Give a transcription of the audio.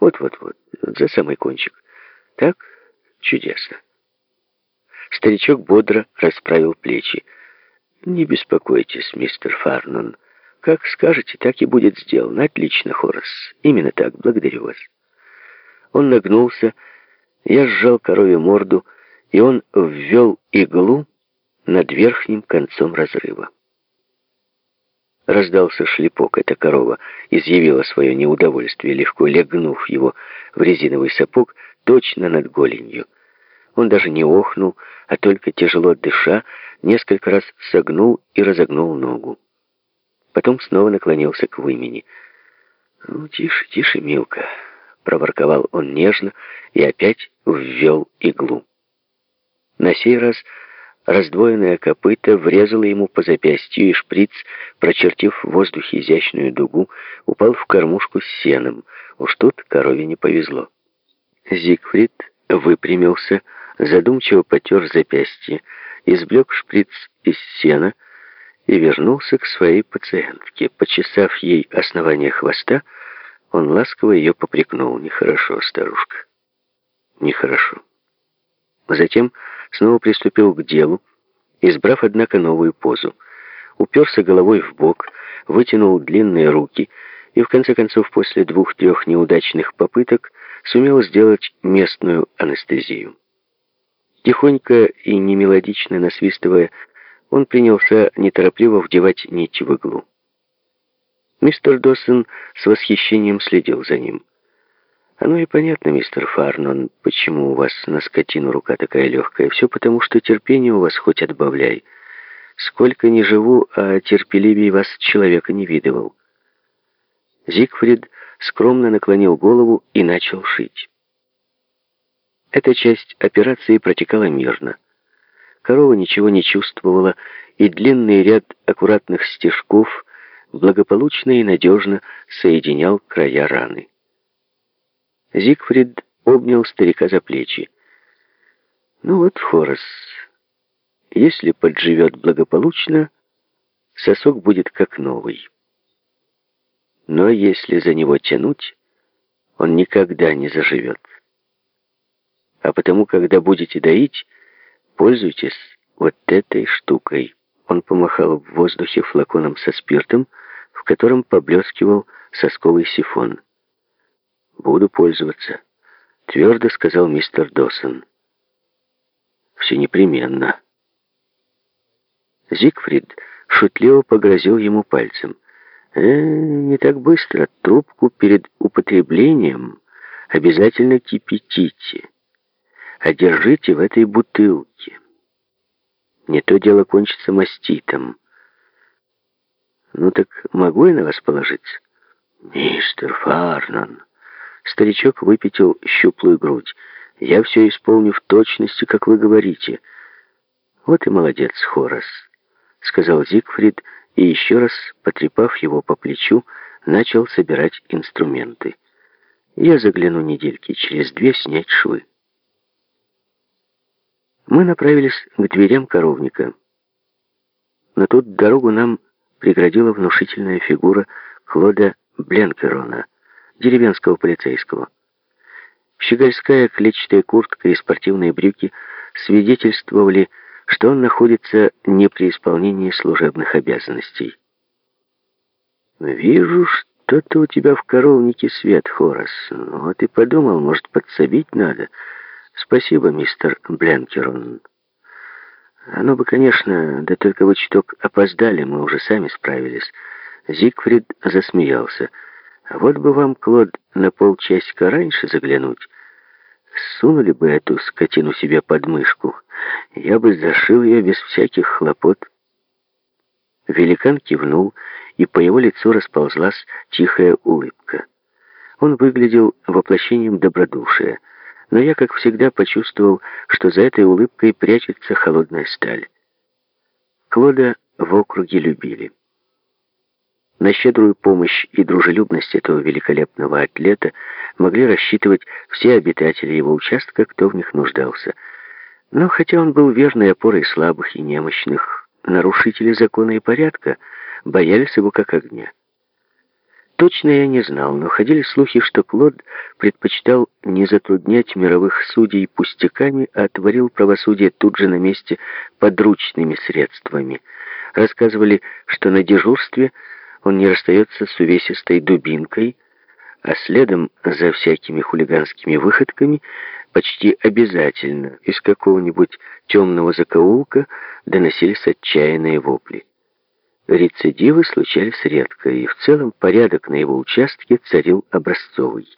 Вот-вот-вот, за самый кончик. Так? Чудесно. Старичок бодро расправил плечи. «Не беспокойтесь, мистер Фарнон. Как скажете, так и будет сделано. Отлично, Хорас. Именно так. Благодарю вас». Он нагнулся, я сжал корове морду, и он ввел иглу над верхним концом разрыва. Раздался шлепок, эта корова изъявила свое неудовольствие, легко легнув его в резиновый сапог точно над голенью. Он даже не охнул, а только тяжело дыша, несколько раз согнул и разогнул ногу. Потом снова наклонился к вымени. «Ну, тише, тише, Милка», — проворковал он нежно и опять ввел иглу. На сей раз Раздвоенное копыто врезало ему по запястью, и шприц, прочертив в воздухе изящную дугу, упал в кормушку с сеном. Уж тут корове не повезло. Зигфрид выпрямился, задумчиво потер запястье, извлек шприц из сена и вернулся к своей пациентке. Почесав ей основание хвоста, он ласково ее попрекнул. «Нехорошо, старушка, нехорошо». Затем снова приступил к делу, избрав, однако, новую позу. Уперся головой в бок, вытянул длинные руки и, в конце концов, после двух-трех неудачных попыток, сумел сделать местную анестезию. Тихонько и немелодично насвистывая, он принялся неторопливо вдевать нить в иглу. Мистер Доссон с восхищением следил за ним. Оно и понятно, мистер Фарнон, почему у вас на скотину рука такая легкая. Все потому, что терпение у вас хоть отбавляй. Сколько не живу, а терпеливее вас человека не видывал. Зигфрид скромно наклонил голову и начал шить. Эта часть операции протекала мирно. Корова ничего не чувствовала, и длинный ряд аккуратных стежков благополучно и надежно соединял края раны. Зигфрид обнял старика за плечи. «Ну вот, Хорос, если подживет благополучно, сосок будет как новый. Но если за него тянуть, он никогда не заживет. А потому, когда будете доить, пользуйтесь вот этой штукой». Он помахал в воздухе флаконом со спиртом, в котором поблескивал сосковый сифон. «Буду пользоваться», — твердо сказал мистер Досон. «Все непременно». Зигфрид шутливо погрозил ему пальцем. «Э, не так быстро. Трубку перед употреблением обязательно кипятите. А держите в этой бутылке. Не то дело кончится маститом. Ну так могу я на вас положиться?» «Мистер Фарнан», Старичок выпятил щуплую грудь. «Я все исполню в точности, как вы говорите». «Вот и молодец, Хорас», — сказал Зигфрид, и еще раз, потрепав его по плечу, начал собирать инструменты. «Я загляну недельки через две снять швы». Мы направились к дверям коровника. Но тут дорогу нам преградила внушительная фигура Клода Бленкерона — деревенского полицейского. Щегольская клетчатая куртка и спортивные брюки свидетельствовали, что он находится не при исполнении служебных обязанностей. «Вижу, что-то у тебя в коровнике свет, Хорас. Ну, вот и подумал, может, подсобить надо. Спасибо, мистер Бленкерон. Оно бы, конечно, да только вы чуток опоздали, мы уже сами справились». Зигфрид засмеялся. Вот бы вам, Клод, на полчасика раньше заглянуть. Сунули бы эту скотину себе под мышку. Я бы зашил ее без всяких хлопот. Великан кивнул, и по его лицу расползлась тихая улыбка. Он выглядел воплощением добродушия, но я, как всегда, почувствовал, что за этой улыбкой прячется холодная сталь. Клода в округе любили. На щедрую помощь и дружелюбность этого великолепного атлета могли рассчитывать все обитатели его участка, кто в них нуждался. Но хотя он был верной опорой слабых и немощных, нарушители закона и порядка боялись его как огня. Точно я не знал, но ходили слухи, что Клод предпочитал не затруднять мировых судей пустяками, а творил правосудие тут же на месте подручными средствами. Рассказывали, что на дежурстве он не расстается с увесистой дубинкой, а следом за всякими хулиганскими выходками почти обязательно из какого-нибудь темного закоулка доносились отчаянные вопли. Рецидивы случались редко, и в целом порядок на его участке царил образцовый.